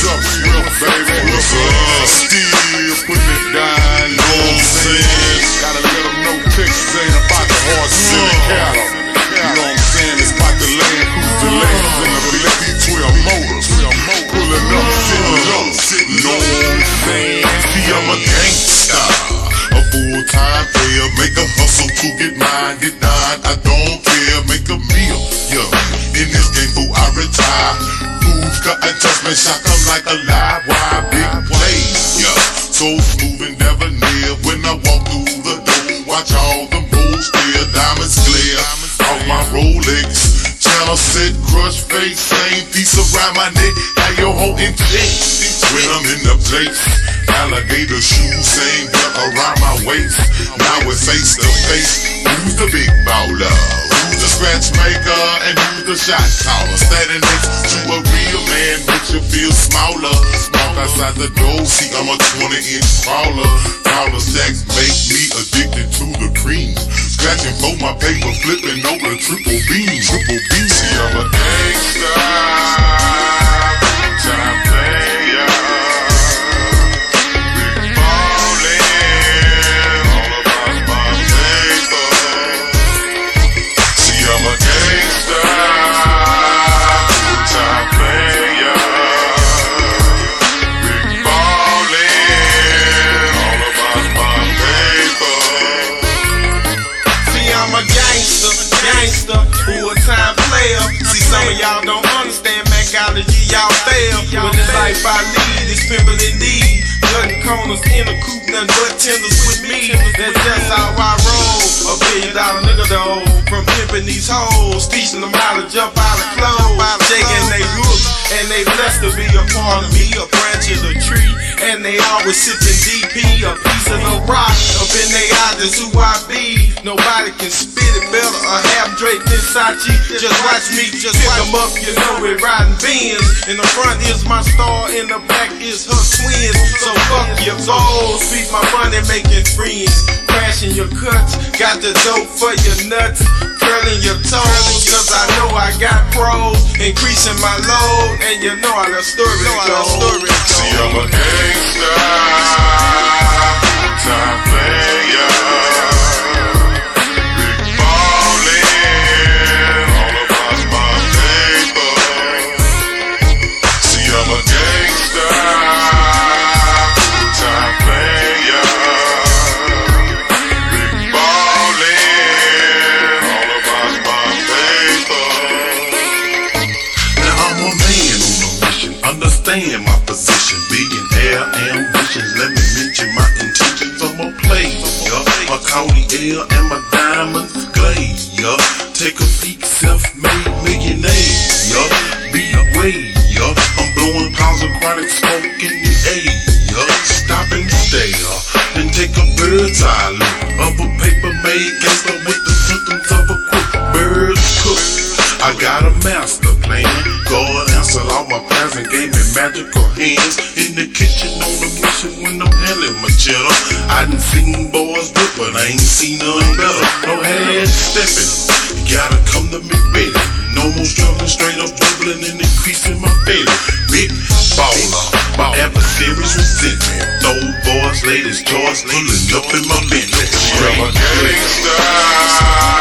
What's up, Swift, baby? Uh, What's up? Still putting it down, you know what I'm saying? Gotta let them know Texas ain't about the horse silly cattle. You know what I'm saying? It's about the land, who's the land, and the V12 motors. Pulling up, sitting up, what I'm saying? See, I'm a gangsta. A full-time player, make a hustle to get mine, get nine. I don't care, make a meal, yeah. In this game, I retire. Move, cut, adjustment, shock 'em like a live wire, big play, yeah. So smooth and never near when I walk through the door. Watch all the moves clear, diamonds glare off my Rolex. Channel set, crush face, same piece around my neck. Got your whole in check. When I'm in the place, alligator shoes, same belt around my waist. Now we're face to face. Who's the big baller? Who's the scratch maker? And who's the shot caller? Standing next to a real man, makes you feel smaller. Walk outside the door, see I'm a 20 inch crawler. Dollar stacks make me addicted to the cream. Scratching for my paper, flipping over triple beam. Triple beam. See, I'm a gangsta. Y'all don't understand macology, y'all fail. But this life I lead is pimpin' indeed. Cutting corners in a coupe, nothing but tenders with me. That's just how I roll. A billion dollar nigga though, from pimping these hoes, teaching them how to jump out of clothes, shaking they hooks, and they blessed to be a part of me, a branch of the And they always sipping DP, a piece of the rock. Up in they eyes is who I be. Nobody can spit it better or half Drake Sachi. Just watch me, just pick 'em up, you know we riding Benz. In the front is my star, in the back is her twins. So fuck your goals, feed my money making friends. Crashing your cuts, got the dope for your nuts. Curling your toes, cause I know I got pros. Increasing my load, and you know how the story goes. See, I'm a gangsta. Time player. Let me mention my intentions. I'm a player, my Cody L and my diamonds glaze. yeah. Take a peek, self-made millionaire. yeah. Be away, yeah. I'm blowing clouds of chronic smoke in the air. yeah. Stop and stare, then take a bird's eye look of a paper made gangster with the symptoms of a quick bird's cook. I got a master plan. God my prayers and gave me magical hands. In the kitchen on the mission when I'm handling my cheddar. I done seen boys do but I ain't seen none better. No head stepping. You gotta come to me, baby. No more struggling, straight up bubbling and increasing my baby. Big baller, my adversaries resentment. Those boys, ladies, toys, pulling up in my Bentley. A gangsta.